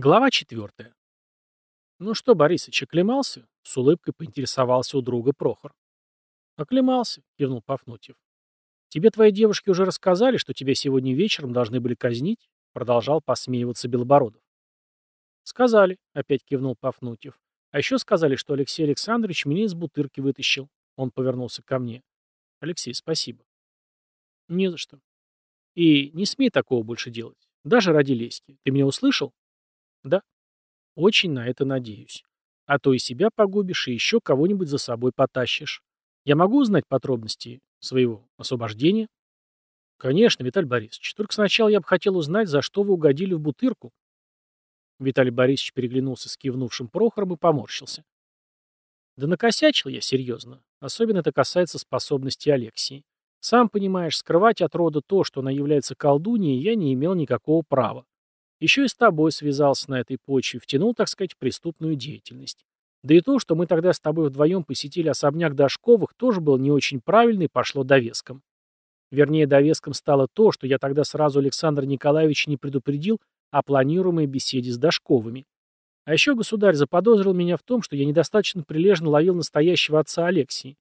Глава четвертая. «Ну что, Борисыч, оклемался?» — с улыбкой поинтересовался у друга Прохор. «Оклемался», — кивнул Пафнутьев. «Тебе твои девушки уже рассказали, что тебя сегодня вечером должны были казнить?» — продолжал посмеиваться Белобородов. «Сказали», — опять кивнул Пафнутьев. «А еще сказали, что Алексей Александрович меня из бутырки вытащил». Он повернулся ко мне. «Алексей, спасибо». «Не за что. И не смей такого больше делать. Даже ради леськи. Ты меня услышал?» Да. Очень на это надеюсь. А то и себя погубишь, и еще кого-нибудь за собой потащишь. Я могу узнать подробности своего освобождения? Конечно, Виталий Борисович. Только сначала я бы хотел узнать, за что вы угодили в бутырку. Виталий Борисович переглянулся с кивнувшим Прохором и поморщился. Да накосячил я серьезно. Особенно это касается способностей Алексии. Сам понимаешь, скрывать от рода то, что она является колдуньей, я не имел никакого права. Еще и с тобой связался на этой почве, втянул, так сказать, в преступную деятельность. Да и то, что мы тогда с тобой вдвоем посетили особняк Дашковых, тоже было не очень правильно и пошло довеском. Вернее, довеском стало то, что я тогда сразу Александра Николаевича не предупредил о планируемой беседе с Дашковыми. А еще государь заподозрил меня в том, что я недостаточно прилежно ловил настоящего отца Алексии.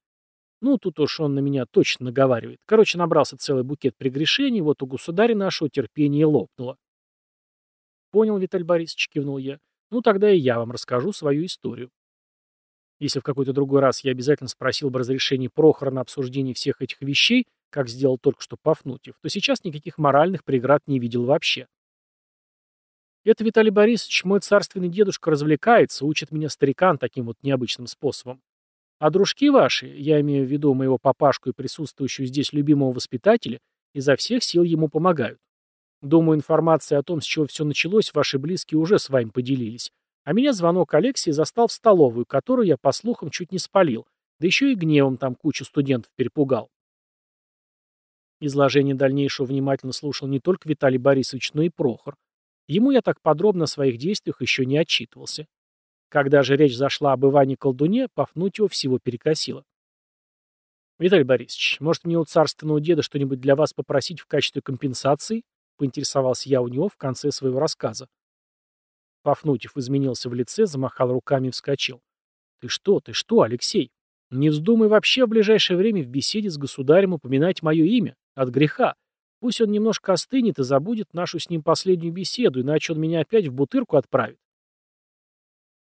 Ну, тут уж он на меня точно наговаривает. Короче, набрался целый букет прегрешений, вот у государя нашего терпение лопнуло. «Понял, Виталий Борисович», — кивнул я. «Ну, тогда и я вам расскажу свою историю». Если в какой-то другой раз я обязательно спросил бы разрешения Прохора на обсуждение всех этих вещей, как сделал только что Пафнутьев, то сейчас никаких моральных преград не видел вообще. Это, Виталий Борисович, мой царственный дедушка развлекается, учит меня старикан таким вот необычным способом. А дружки ваши, я имею в виду моего папашку и присутствующего здесь любимого воспитателя, изо всех сил ему помогают. Думаю, информация о том, с чего все началось, ваши близкие уже с вами поделились. А меня звонок Алексии застал в столовую, которую я, по слухам, чуть не спалил. Да еще и гневом там кучу студентов перепугал. Изложение дальнейшего внимательно слушал не только Виталий Борисович, но и Прохор. Ему я так подробно о своих действиях еще не отчитывался. Когда же речь зашла об Иване Колдуне, Пафнутьева всего перекосило. «Виталий Борисович, может мне у царственного деда что-нибудь для вас попросить в качестве компенсации?» Поинтересовался я у него в конце своего рассказа. Пафнутьев изменился в лице, замахал руками и вскочил. «Ты что, ты что, Алексей? Не вздумай вообще в ближайшее время в беседе с государем упоминать мое имя. От греха. Пусть он немножко остынет и забудет нашу с ним последнюю беседу, иначе он меня опять в бутырку отправит».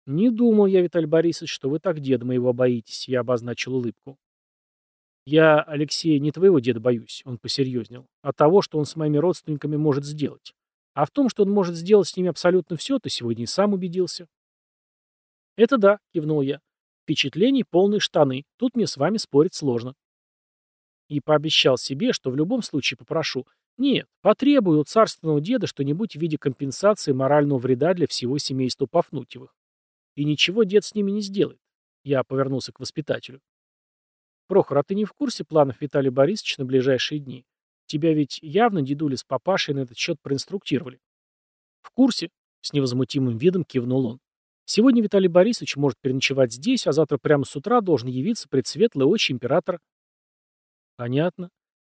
«Не думал я, Виталий Борисович, что вы так деда моего боитесь», — я обозначил улыбку. «Я, Алексей, не твоего деда боюсь», — он посерьезнел, «а того, что он с моими родственниками может сделать. А в том, что он может сделать с ними абсолютно все, ты сегодня и сам убедился». «Это да», — кивнул я. «Впечатлений полные штаны. Тут мне с вами спорить сложно». И пообещал себе, что в любом случае попрошу. Нет, потребую у царственного деда что-нибудь в виде компенсации морального вреда для всего семейства Пафнутьевых. И ничего дед с ними не сделает. Я повернулся к воспитателю. Прохор, а ты не в курсе планов Виталия Борисовича на ближайшие дни? Тебя ведь явно дедуля с папашей на этот счет проинструктировали. В курсе, с невозмутимым видом кивнул он. Сегодня Виталий Борисович может переночевать здесь, а завтра прямо с утра должен явиться предсветлый очи императора. Понятно.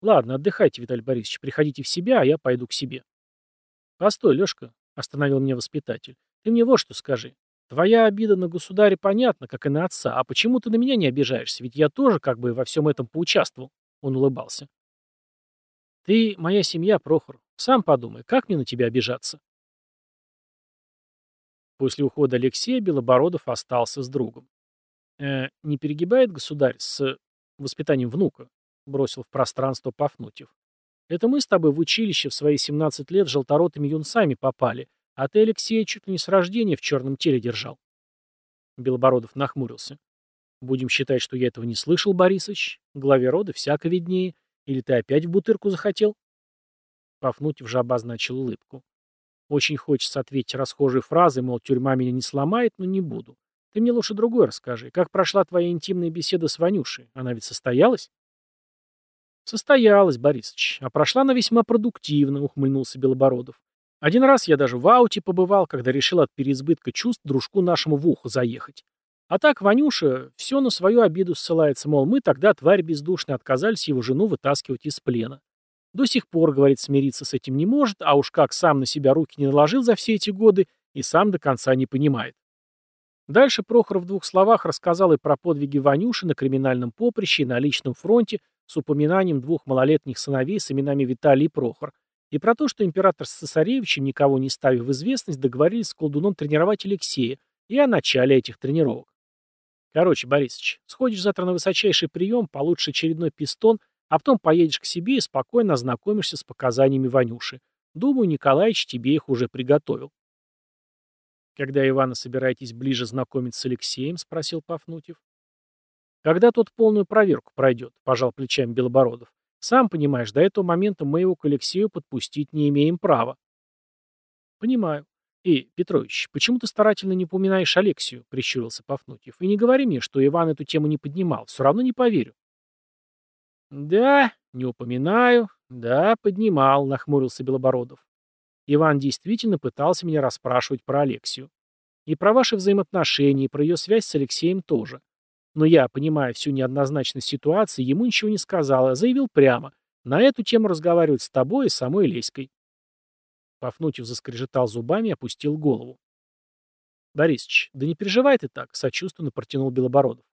Ладно, отдыхайте, Виталий Борисович, приходите в себя, а я пойду к себе. Постой, Лешка, остановил меня воспитатель. Ты мне вот что скажи. Твоя обида на государя понятна, как и на отца. А почему ты на меня не обижаешься? Ведь я тоже как бы во всем этом поучаствовал. Он улыбался. Ты моя семья, Прохор. Сам подумай, как мне на тебя обижаться? После ухода Алексея Белобородов остался с другом. «Э, «Не перегибает государь с воспитанием внука?» — бросил в пространство Пафнутьев. «Это мы с тобой в училище в свои 17 лет желторотыми юнцами попали, а ты, Алексей, чуть ли не с рождения в черном теле держал. Белобородов нахмурился. Будем считать, что я этого не слышал, Борисович. Главе рода всяко виднее. Или ты опять в бутырку захотел? Пафнутьев же обозначил улыбку. Очень хочется ответить расхожей фразой, мол, тюрьма меня не сломает, но не буду. Ты мне лучше другое расскажи. Как прошла твоя интимная беседа с Ванюшей? Она ведь состоялась? Состоялась, Борисович. А прошла она весьма продуктивно, ухмыльнулся Белобородов. Один раз я даже в ауте побывал, когда решил от переизбытка чувств дружку нашему в ухо заехать. А так Ванюша все на свою обиду ссылается, мол, мы тогда, тварь бездушная, отказались его жену вытаскивать из плена. До сих пор, говорит, смириться с этим не может, а уж как сам на себя руки не наложил за все эти годы, и сам до конца не понимает. Дальше Прохор в двух словах рассказал и про подвиги Ванюши на криминальном поприще и на личном фронте с упоминанием двух малолетних сыновей с именами Виталий и Прохор, и про то, что император с цесаревичем, никого не ставив в известность, договорились с колдуном тренировать Алексея и о начале этих тренировок. Короче, Борисович, сходишь завтра на высочайший прием, получишь очередной пистон, а потом поедешь к себе и спокойно ознакомишься с показаниями Ванюши. Думаю, Николаевич тебе их уже приготовил. «Когда, Ивана, собираетесь ближе знакомиться с Алексеем?» — спросил Пафнутьев. «Когда тот полную проверку пройдет», — пожал плечами Белобородов. «Сам понимаешь, до этого момента мы его к Алексею подпустить не имеем права». «Понимаю. И, Петрович, почему ты старательно не упоминаешь Алексию?» — прищурился Пафнутьев. «И не говори мне, что Иван эту тему не поднимал. Все равно не поверю». «Да, не упоминаю. Да, поднимал», — нахмурился Белобородов. Иван действительно пытался меня расспрашивать про Алексию. И про ваши взаимоотношения, и про ее связь с Алексеем тоже. Но я, понимая всю неоднозначность ситуации, ему ничего не сказал, а заявил прямо. На эту тему разговаривать с тобой и самой Леськой. Пафнутьев заскрежетал зубами и опустил голову. «Борисыч, да не переживай ты так», — сочувственно протянул Белобородов.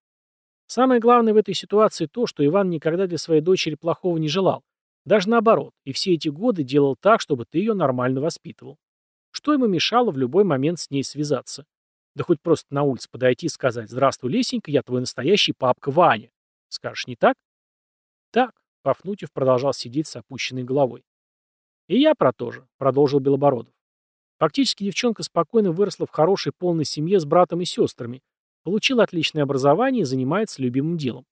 «Самое главное в этой ситуации то, что Иван никогда для своей дочери плохого не желал, даже наоборот, и все эти годы делал так, чтобы ты ее нормально воспитывал. Что ему мешало в любой момент с ней связаться? Да хоть просто на улице подойти и сказать «Здравствуй, Лесенька, я твой настоящий папка Ваня». Скажешь, не так? Так, Пафнутьев продолжал сидеть с опущенной головой. И я про то же, продолжил Белобородов. Фактически девчонка спокойно выросла в хорошей полной семье с братом и сестрами, получила отличное образование и занимается любимым делом.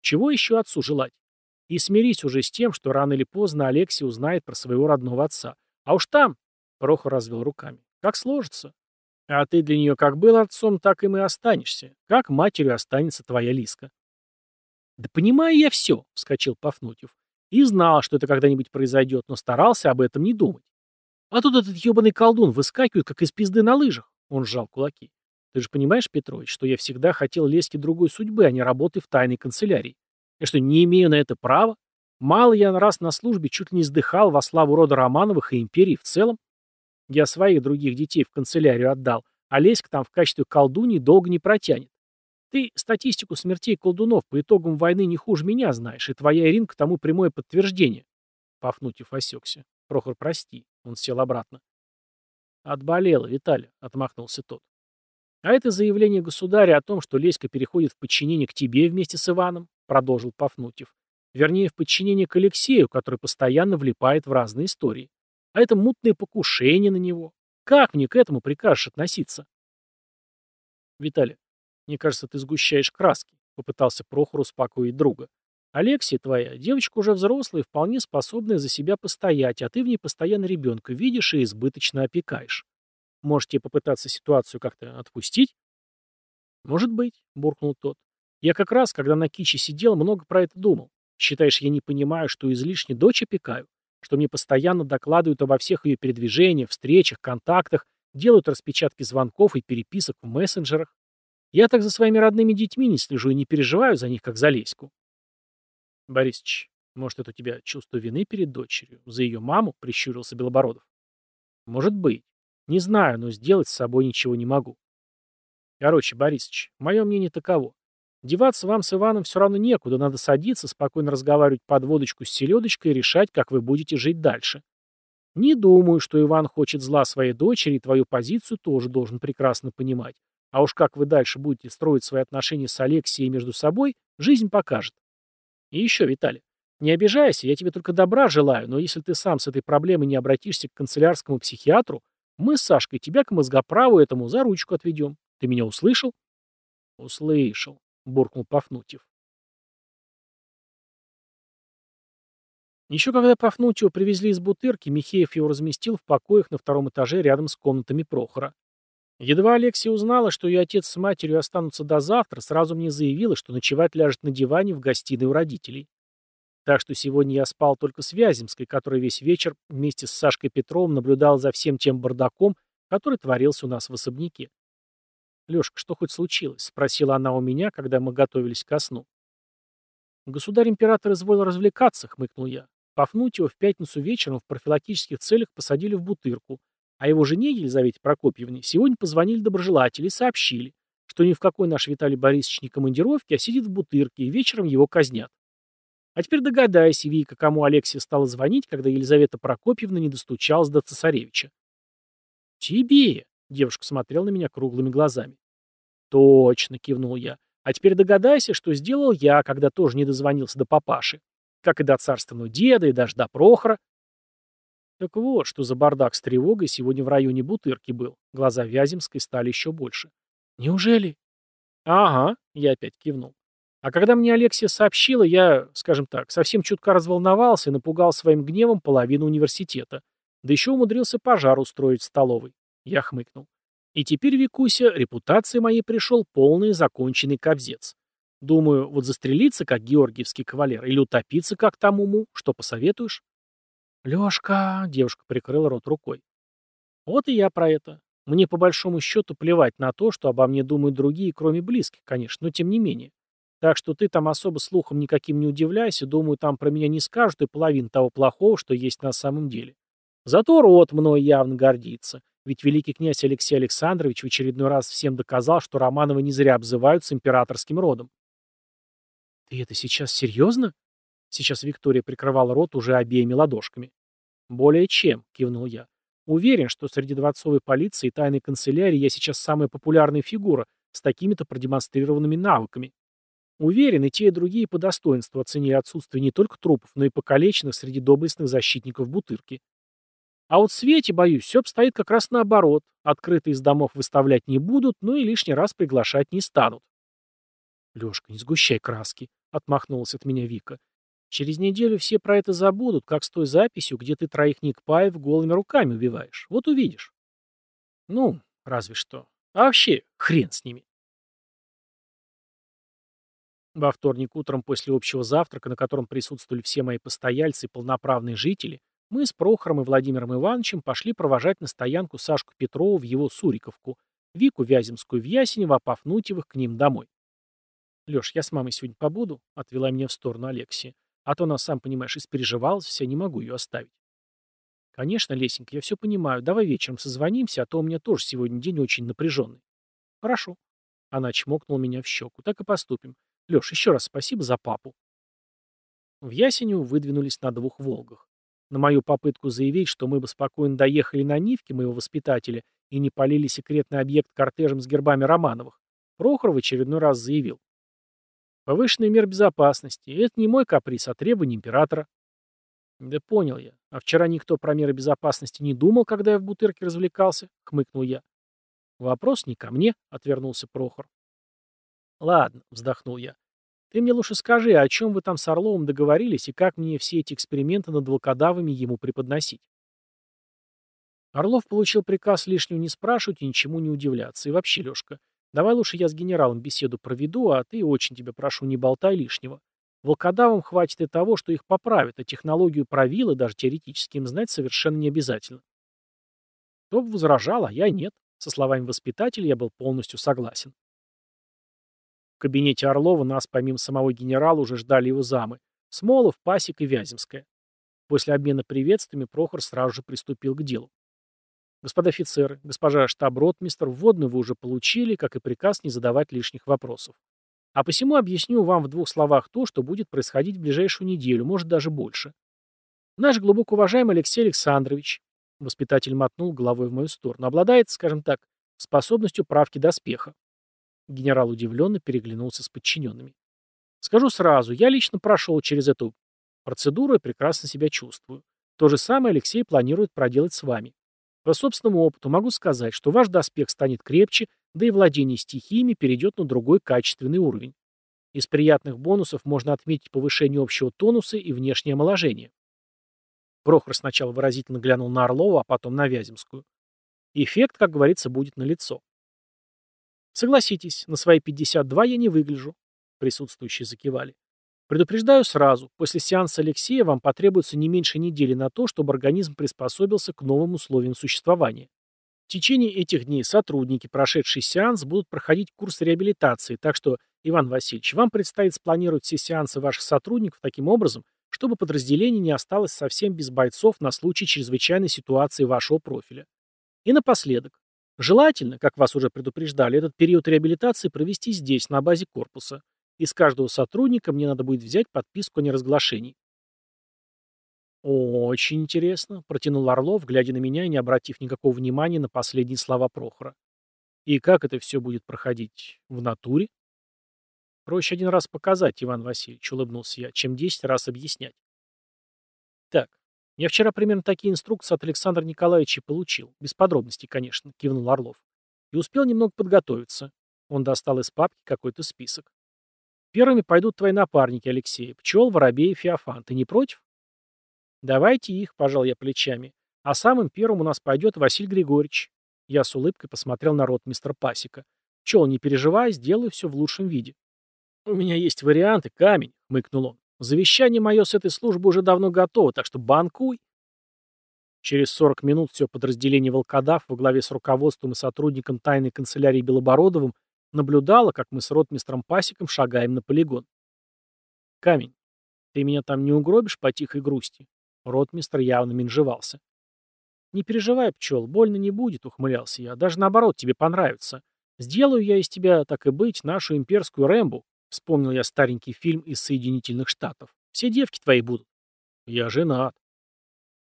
Чего еще отцу желать? И смирись уже с тем, что рано или поздно Алексей узнает про своего родного отца. А уж там, Прохор развел руками, как сложится. А ты для нее как был отцом, так им и останешься. Как матерью останется твоя Лиска. Да понимаю я все, вскочил Пафнутьев. И знал, что это когда-нибудь произойдет, но старался об этом не думать. А тут этот ебаный колдун выскакивает, как из пизды на лыжах. Он сжал кулаки. Ты же понимаешь, Петрович, что я всегда хотел Леске другой судьбы, а не работы в тайной канцелярии. Я что, не имею на это права? Мало я раз на службе чуть ли не сдыхал во славу рода Романовых и империи в целом. Я своих других детей в канцелярию отдал, а Леська там в качестве колдуньи долго не протянет. Ты статистику смертей колдунов по итогам войны не хуже меня знаешь, и твоя Иринка тому прямое подтверждение. Пафнутьев осекся. Прохор, прости. Он сел обратно. Отболела, Виталий, отмахнулся тот. А это заявление государя о том, что Леська переходит в подчинение к тебе вместе с Иваном, продолжил Пафнутьев. Вернее, в подчинение к Алексею, который постоянно влипает в разные истории. А это мутное покушение на него. Как мне к этому прикажешь относиться? Виталий, мне кажется, ты сгущаешь краски, попытался Прохор успокоить друга. Алексия твоя, девочка уже взрослая вполне способная за себя постоять, а ты в ней постоянно ребенка видишь и избыточно опекаешь. Можете попытаться ситуацию как-то отпустить? Может быть, буркнул тот. Я как раз, когда на киче сидел, много про это думал. Считаешь, я не понимаю, что излишне дочь опекаю? Что мне постоянно докладывают обо всех ее передвижениях, встречах, контактах, делают распечатки звонков и переписок в мессенджерах? Я так за своими родными детьми не слежу и не переживаю за них, как за Леську. Борисович, может, это у тебя чувство вины перед дочерью? За ее маму? Прищурился Белобородов. Может быть. Не знаю, но сделать с собой ничего не могу. Короче, Борисович, мое мнение таково. Деваться вам с Иваном все равно некуда, надо садиться, спокойно разговаривать под водочку с селедочкой и решать, как вы будете жить дальше. Не думаю, что Иван хочет зла своей дочери, и твою позицию тоже должен прекрасно понимать. А уж как вы дальше будете строить свои отношения с Алексией между собой, жизнь покажет. И еще, Виталий, не обижайся, я тебе только добра желаю, но если ты сам с этой проблемой не обратишься к канцелярскому психиатру, мы с Сашкой тебя к мозгоправу этому за ручку отведем. Ты меня услышал? Услышал. — буркнул Пафнутьев. Еще когда Пафнутьева привезли из Бутырки, Михеев его разместил в покоях на втором этаже рядом с комнатами Прохора. Едва Алексия узнала, что ее отец с матерью останутся до завтра, сразу мне заявила, что ночевать ляжет на диване в гостиной у родителей. Так что сегодня я спал только с Вяземской, которая весь вечер вместе с Сашкой Петровым наблюдал за всем тем бардаком, который творился у нас в особняке. «Лешка, что хоть случилось?» — спросила она у меня, когда мы готовились ко сну. «Государь-император изволил развлекаться», — хмыкнул я. Пафнутьева в пятницу вечером в профилактических целях посадили в бутырку, А его жене, Елизавете Прокопьевне, сегодня позвонили доброжелатели и сообщили, что ни в какой наш Виталий Борисович не командировке, а сидит в бутырке, и вечером его казнят. А теперь догадайся, Вика, кому Алексия стала звонить, когда Елизавета Прокопьевна не достучалась до цесаревича. «Тебе!» — девушка смотрела на меня круглыми глазами. «Точно!» — кивнул я. «А теперь догадайся, что сделал я, когда тоже не дозвонился до папаши. Как и до царственного деда, и даже до Прохора. Так вот, что за бардак с тревогой сегодня в районе Бутырки был. Глаза Вяземской стали еще больше. Неужели? Ага, я опять кивнул. А когда мне Алексия сообщила, я, скажем так, совсем чутка разволновался и напугал своим гневом половину университета. Да еще умудрился пожар устроить в столовой. Я хмыкнул. И теперь, Викуся, репутации моей пришел полный законченный кобзец. Думаю, вот застрелиться, как георгиевский кавалер, или утопиться, как тому что посоветуешь? «Лёшка!» — девушка прикрыла рот рукой. «Вот и я про это. Мне по большому счету плевать на то, что обо мне думают другие, кроме близких, конечно, но тем не менее. Так что ты там особо слухом никаким не удивляйся, думаю, там про меня не скажут и половин того плохого, что есть на самом деле. Зато род мной явно гордится, ведь великий князь Алексей Александрович в очередной раз всем доказал, что Романовы не зря обзываются императорским родом. «Ты это сейчас серьезно?» Сейчас Виктория прикрывала рот уже обеими ладошками. «Более чем», — кивнул я. «Уверен, что среди дворцовой полиции и тайной канцелярии я сейчас самая популярная фигура с такими-то продемонстрированными навыками. Уверен, и те, и другие по достоинству оценили отсутствие не только трупов, но и покалеченных среди доблестных защитников Бутырки. А вот в Свете, боюсь, все обстоит как раз наоборот. Открыто из домов выставлять не будут, но и лишний раз приглашать не станут. «Лешка, не сгущай краски», — отмахнулась от меня Вика. Через неделю все про это забудут, как с той записью, где ты троих Никпаев голыми руками убиваешь. Вот увидишь. Ну, разве что. А вообще, хрен с ними. Во вторник утром после общего завтрака, на котором присутствовали все мои постояльцы и полноправные жители, мы с Прохором и Владимиром Ивановичем пошли провожать на стоянку Сашку Петрова в его Суриковку, Вику Вяземскую в Ясенево, а Пафнутьевых к ним домой. «Леш, я с мамой сегодня побуду», — отвела меня в сторону Алексия. А то она, сам понимаешь, испереживалась вся, не могу ее оставить. Конечно, Лесенька, я все понимаю. Давай вечером созвонимся, а то у меня тоже сегодня день очень напряженный. Хорошо. Она чмокнула меня в щеку. Так и поступим. Леш, еще раз спасибо за папу. В Ясеню выдвинулись на двух «Волгах». На мою попытку заявить, что мы бы спокойно доехали на Нивке моего воспитателя и не полили секретный объект кортежем с гербами Романовых, Прохор в очередной раз заявил. Повышенная мер безопасности. Это не мой каприз, а требование императора. Да понял я. А вчера никто про меры безопасности не думал, когда я в бутырке развлекался, хмыкнул я. Вопрос не ко мне, отвернулся Прохор. Ладно, вздохнул я. Ты мне лучше скажи, о чем вы там с Орловым договорились и как мне все эти эксперименты над волкодавами ему преподносить? Орлов получил приказ лишнего не спрашивать и ничему не удивляться. И вообще, Лешка, Давай лучше я с генералом беседу проведу, а ты, очень тебя прошу, не болтай лишнего. Волкодавам хватит и того, что их поправят, а технологию правила, даже теоретически им знать совершенно не обязательно. Топ возражал, а я нет. Со словами воспитателя я был полностью согласен. Кабинете Орлова нас, помимо самого генерала, уже ждали его замы. Смолов, Пасек и Вяземская. После обмена приветствиями Прохор сразу же приступил к делу. Господа офицеры, госпожа штаб-ротмистр, вводную вы уже получили, как и приказ не задавать лишних вопросов. А посему объясню вам в двух словах то, что будет происходить в ближайшую неделю, может даже больше. Наш глубоко уважаемый Алексей Александрович, воспитатель мотнул головой в мою сторону, обладает, скажем так, способностью правки доспеха. Генерал удивленно переглянулся с подчиненными. Скажу сразу, я лично прошел через эту процедуру и прекрасно себя чувствую. То же самое Алексей планирует проделать с вами. По собственному опыту могу сказать, что ваш доспех станет крепче, да и владение стихиями перейдет на другой качественный уровень. Из приятных бонусов можно отметить повышение общего тонуса и внешнее омоложение. Прохор сначала выразительно глянул на Орлова, а потом на Вяземскую. Эффект, как говорится, будет налицо. Согласитесь, на свои 52 я не выгляжу. Присутствующие закивали. Предупреждаю сразу, после сеанса Алексея вам потребуется не меньше недели на то, чтобы организм приспособился к новым условиям существования. В течение этих дней сотрудники, прошедшие сеанс, будут проходить курс реабилитации, так что, Иван Васильевич, вам предстоит спланировать все сеансы ваших сотрудников таким образом, чтобы подразделение не осталось совсем без бойцов на случай чрезвычайной ситуации вашего профиля. И напоследок. Желательно, как вас уже предупреждали, этот период реабилитации провести здесь, на базе корпуса. Из каждого сотрудника мне надо будет взять подписку о неразглашении. «Очень интересно», — протянул Орлов, глядя на меня и не обратив никакого внимания на последние слова Прохора. «И как это все будет проходить? В натуре?» «Проще один раз показать, Иван Васильевич», — улыбнулся я, — «чем десять раз объяснять». «Так, я вчера примерно такие инструкции от Александра Николаевича получил. Без подробностей, конечно», — кивнул Орлов. «И успел немного подготовиться». Он достал из папки какой-то список. «Первыми пойдут твои напарники, Алексей. Пчел, Воробей и Феофан. Ты не против?» «Давайте их», — пожал я плечами. «А самым первым у нас пойдет Василий Григорьевич». Я с улыбкой посмотрел на рот мистера Пасека. «Пчел, не переживай, сделаю все в лучшем виде». «У меня есть варианты, камень», — хмыкнул он. «Завещание мое с этой службы уже давно готово, так что банкуй». Через 40 минут все подразделение «Волкодав» во главе с руководством и сотрудником тайной канцелярии Белобородовым наблюдало, как мы с ротмистром Пасеком шагаем на полигон. «Камень, ты меня там не угробишь по тихой грусти?» Ротмистр явно менжевался. «Не переживай, пчел, больно не будет», — ухмылялся я. «Даже наоборот, тебе понравится. Сделаю я из тебя, так и быть, нашу имперскую Рэмбу». Вспомнил я старенький фильм из Соединительных Штатов. «Все девки твои будут». «Я женат».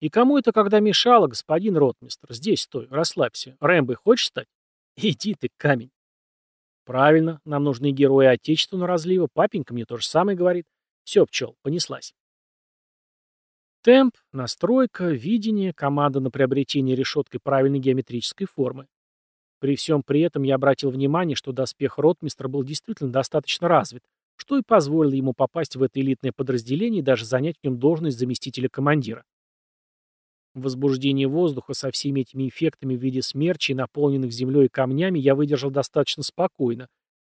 «И кому это когда мешало, господин ротмистр? Здесь стой, расслабься. Рэмбой хочешь стать?» «Иди ты, камень». «Правильно, нам нужны герои Отечества на разлива. Папенька мне то же самое говорит. Все, пчел, понеслась». Темп, настройка, видение, команда на приобретение решеткой правильной геометрической формы. При всем при этом я обратил внимание, что доспех ротмистра был действительно достаточно развит, что и позволило ему попасть в это элитное подразделение и даже занять в нем должность заместителя командира. Возбуждение воздуха со всеми этими эффектами в виде смерчей, наполненных землей и камнями, я выдержал достаточно спокойно.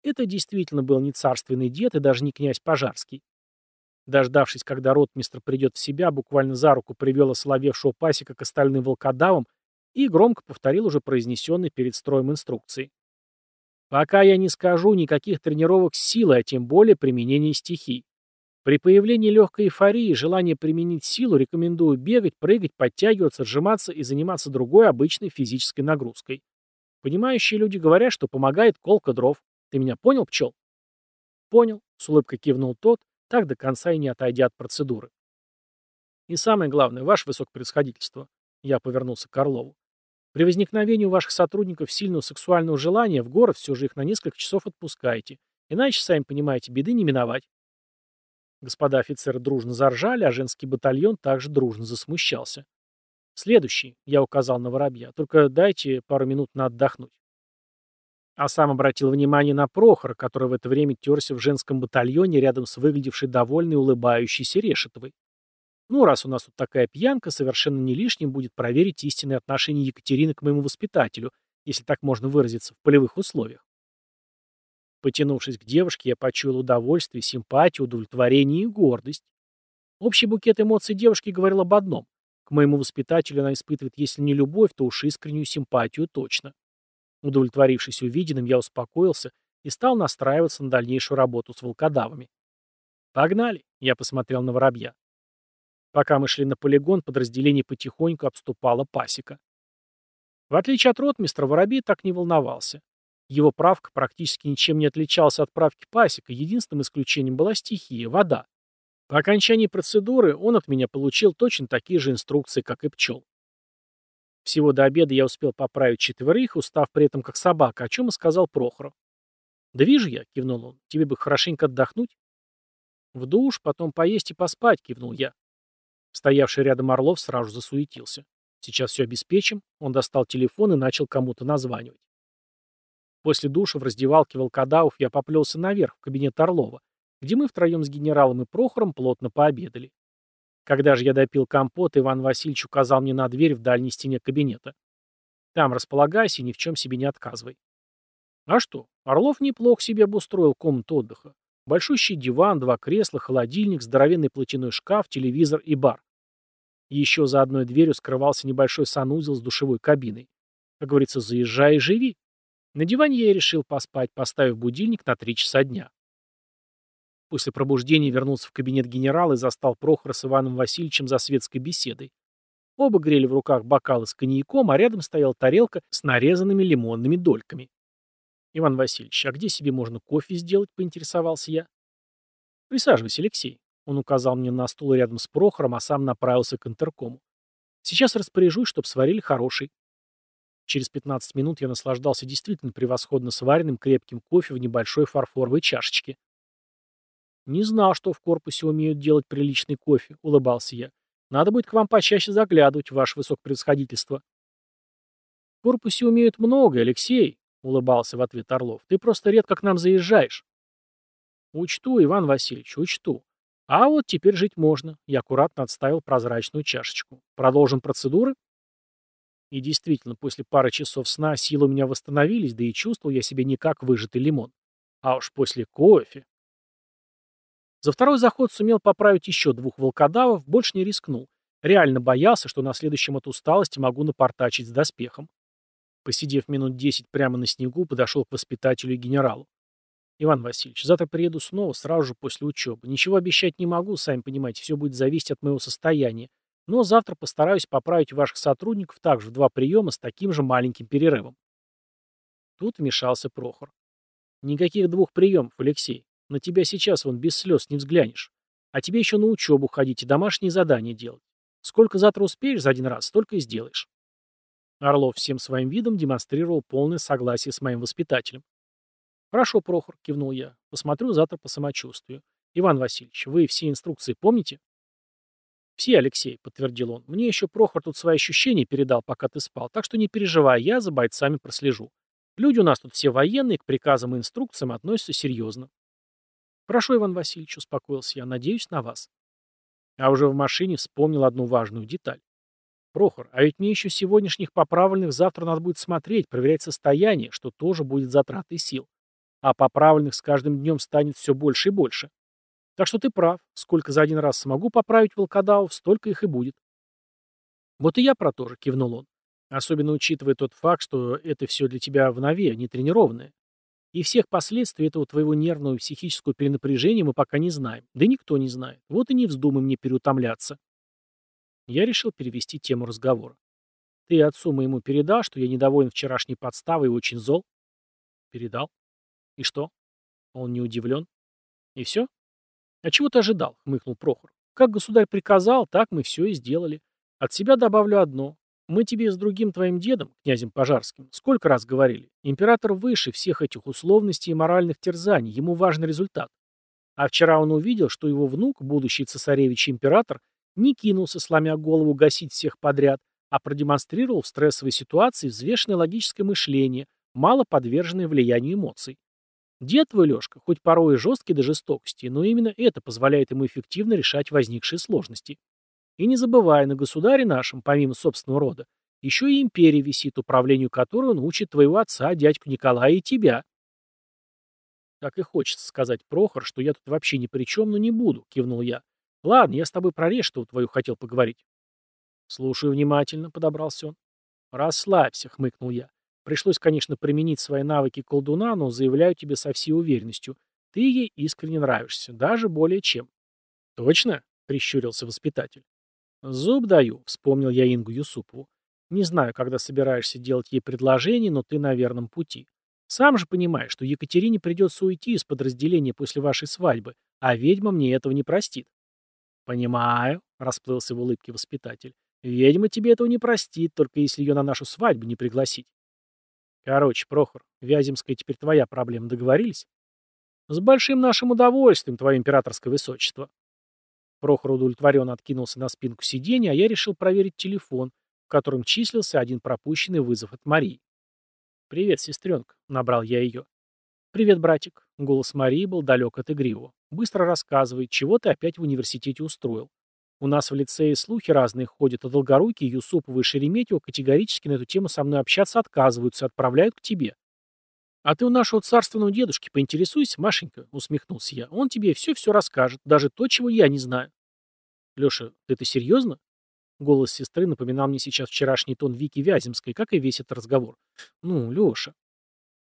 Это действительно был не царственный дед и даже не князь Пожарский. Дождавшись, когда ротмистр придет в себя, буквально за руку привел ословевшего пасека к остальным волкодавам и громко повторил уже произнесенный перед строем инструкции. «Пока я не скажу никаких тренировок силой, а тем более применения стихий. При появлении легкой эйфории и желания применить силу рекомендую бегать, прыгать, подтягиваться, сжиматься и заниматься другой обычной физической нагрузкой. Понимающие люди говорят, что помогает колка дров. Ты меня понял, пчел?» «Понял», — с улыбкой кивнул тот, так до конца и не отойдя от процедуры. И самое главное, ваше высокопредсходительство, я повернулся к Орлову. При возникновении у ваших сотрудников сильного сексуального желания в город все же их на несколько часов отпускаете, иначе, сами понимаете, беды не миновать. Господа офицеры дружно заржали, а женский батальон также дружно засмущался. Следующий, я указал на воробья, только дайте пару минут на отдохнуть. А сам обратил внимание на Прохора, который в это время терся в женском батальоне рядом с выглядевшей довольной улыбающейся Решетовой. Ну, раз у нас тут такая пьянка, совершенно не лишним будет проверить истинные отношения Екатерины к моему воспитателю, если так можно выразиться, в полевых условиях. Потянувшись к девушке, я почуял удовольствие, симпатию, удовлетворение и гордость. Общий букет эмоций девушки говорил об одном. К моему воспитателю она испытывает, если не любовь, то уж искреннюю симпатию точно. Удовлетворившись увиденным, я успокоился и стал настраиваться на дальнейшую работу с волкодавами. «Погнали!» — я посмотрел на воробья. Пока мы шли на полигон, подразделение потихоньку обступало пасека. В отличие от ротмистра, воробей так не волновался. Его правка практически ничем не отличалась от правки пасека, единственным исключением была стихия — вода. По окончании процедуры он от меня получил точно такие же инструкции, как и пчел. Всего до обеда я успел поправить четверых, устав при этом как собака, о чем и сказал Прохору. «Да вижу я», — кивнул он, — «тебе бы хорошенько отдохнуть». «В душ, потом поесть и поспать», — кивнул я. Стоявший рядом Орлов сразу засуетился. «Сейчас все обеспечим». Он достал телефон и начал кому-то названивать. После душа в раздевалке волкодавов я поплелся наверх, в кабинет Орлова, где мы втроем с генералом и Прохором плотно пообедали. Когда же я допил компот, Иван Васильевич указал мне на дверь в дальней стене кабинета. Там располагайся и ни в чем себе не отказывай. А что, Орлов неплохо себе обустроил комнату отдыха. Большущий диван, два кресла, холодильник, здоровенный платяной шкаф, телевизор и бар. еще за одной дверью скрывался небольшой санузел с душевой кабиной. Как говорится, заезжай и живи. На диване я и решил поспать, поставив будильник на три часа дня. После пробуждения вернулся в кабинет генерала и застал Прохора с Иваном Васильевичем за светской беседой. Оба грели в руках бокалы с коньяком, а рядом стояла тарелка с нарезанными лимонными дольками. «Иван Васильевич, а где себе можно кофе сделать?» — поинтересовался я. «Присаживайся, Алексей». Он указал мне на стул рядом с Прохором, а сам направился к интеркому. «Сейчас распоряжусь, чтоб сварили хороший». Через 15 минут я наслаждался действительно превосходно сваренным крепким кофе в небольшой фарфоровой чашечке. «Не знал, что в корпусе умеют делать приличный кофе», — улыбался я. «Надо будет к вам почаще заглядывать, ваше высокопревосходительство». «В корпусе умеют многое, Алексей», — улыбался в ответ Орлов. «Ты просто редко к нам заезжаешь». «Учту, Иван Васильевич, учту. А вот теперь жить можно». Я аккуратно отставил прозрачную чашечку. «Продолжим процедуры?» И действительно, после пары часов сна силы у меня восстановились, да и чувствовал я себя не как выжатый лимон. А уж после кофе. За второй заход сумел поправить еще двух волкодавов, больше не рискнул. Реально боялся, что на следующем от усталости могу напортачить с доспехом. Посидев минут десять прямо на снегу, подошел к воспитателю и генералу. «Иван Васильевич, завтра приеду снова, сразу же после учебы. Ничего обещать не могу, сами понимаете, все будет зависеть от моего состояния. Но завтра постараюсь поправить ваших сотрудников также в два приема с таким же маленьким перерывом. Тут вмешался Прохор. Никаких двух приемов, Алексей. На тебя сейчас вон без слез не взглянешь. А тебе еще на учебу ходить и домашние задания делать. Сколько завтра успеешь за один раз, столько и сделаешь. Орлов всем своим видом демонстрировал полное согласие с моим воспитателем. «Хорошо, Прохор», — кивнул я. «Посмотрю завтра по самочувствию. Иван Васильевич, вы все инструкции помните?» «Все, Алексей», — подтвердил он. «Мне еще Прохор тут свои ощущения передал, пока ты спал, так что не переживай, я за бойцами прослежу. Люди у нас тут все военные, к приказам и инструкциям относятся серьезно». «Хорошо, Иван Васильевич», — успокоился я, — «надеюсь на вас». А уже в машине вспомнил одну важную деталь. «Прохор, а ведь мне еще сегодняшних поправленных завтра надо будет смотреть, проверять состояние, что тоже будет затратой сил. А поправленных с каждым днем станет все больше и больше. Так что ты прав. Сколько за один раз смогу поправить волкодавов, столько их и будет. Вот и я про то же, кивнул он. Особенно учитывая тот факт, что это все для тебя в нове, не тренированное. И всех последствий этого твоего нервного и психического перенапряжения мы пока не знаем. Да никто не знает. Вот и не вздумай мне переутомляться. Я решил перевести тему разговора. Ты отцу моему передал, что я недоволен вчерашней подставой и очень зол? Передал. И что? Он не удивлен. И все? «А чего ты ожидал?» — хмыкнул Прохор. «Как государь приказал, так мы все и сделали. От себя добавлю одно. Мы тебе с другим твоим дедом, князем Пожарским, сколько раз говорили. Император выше всех этих условностей и моральных терзаний, ему важен результат. А вчера он увидел, что его внук, будущий цесаревич-император, не кинулся, сломя голову, гасить всех подряд, а продемонстрировал в стрессовой ситуации взвешенное логическое мышление, мало подверженное влиянию эмоций. Дед твой, Лёшка, хоть порой и жесткий до жестокости, но именно это позволяет ему эффективно решать возникшие сложности. И не забывай, на государе нашем, помимо собственного рода, еще и империя висит, управлению которой он учит твоего отца, дядьку Николая и тебя. Так и хочется сказать, Прохор, что я тут вообще ни при чем, но не буду, кивнул я. Ладно, я с тобой про решту твою хотел поговорить. Слушаю внимательно, подобрался он. Расслабься, хмыкнул я. Пришлось, конечно, применить свои навыки колдуна, но заявляю тебе со всей уверенностью, ты ей искренне нравишься, даже более чем. Точно? Прищурился воспитатель. Зуб даю, вспомнил я Ингу Юсупову. Не знаю, когда собираешься делать ей предложение, но ты на верном пути. Сам же понимаешь, что Екатерине придется уйти из подразделения после вашей свадьбы, а ведьма мне этого не простит. Понимаю, расплылся в улыбке воспитатель. Ведьма тебе этого не простит, только если ее на нашу свадьбу не пригласить. Короче, Прохор, Вяземская теперь твоя проблема, договорились? С большим нашим удовольствием, твое императорское высочество. Прохор удовлетворенно откинулся на спинку сиденья, а я решил проверить телефон, в котором числился один пропущенный вызов от Марии. «Привет, сестренка», — набрал я ее. «Привет, братик». Голос Марии был далек от игривого. «Быстро рассказывай, чего ты опять в университете устроил. У нас в лицее слухи разные ходят, а Долгорукий, Юсупова и Шереметьево категорически на эту тему со мной общаться отказываются, отправляют к тебе. «А ты у нашего царственного дедушки поинтересуйся, Машенька», — усмехнулся я. «Он тебе все-все расскажет, даже то, чего я не знаю». «Леша, ты это серьезно?» Голос сестры напоминал мне сейчас вчерашний тон Вики Вяземской, как и весь этот разговор. «Ну, Леша».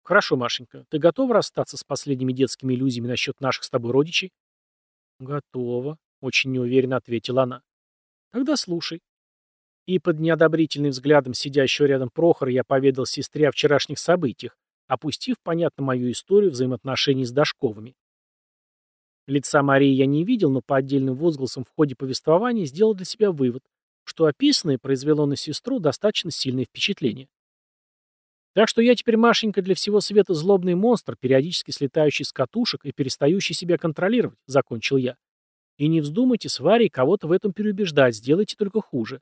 «Хорошо, Машенька, ты готова расстаться с последними детскими иллюзиями насчет наших с тобой родичей?» «Готова», очень неуверенно ответила она. Тогда слушай. И под неодобрительным взглядом сидящего рядом Прохора я поведал сестре о вчерашних событиях, опустив, понятно, мою историю взаимоотношений с Дашковыми. Лица Марии я не видел, но по отдельным возгласам в ходе повествования сделал для себя вывод, что описанное произвело на сестру достаточно сильное впечатление. Так что я теперь, Машенька, для всего света злобный монстр, периодически слетающий с катушек и перестающий себя контролировать, закончил я. И не вздумайте с Варей кого-то в этом переубеждать, сделайте только хуже.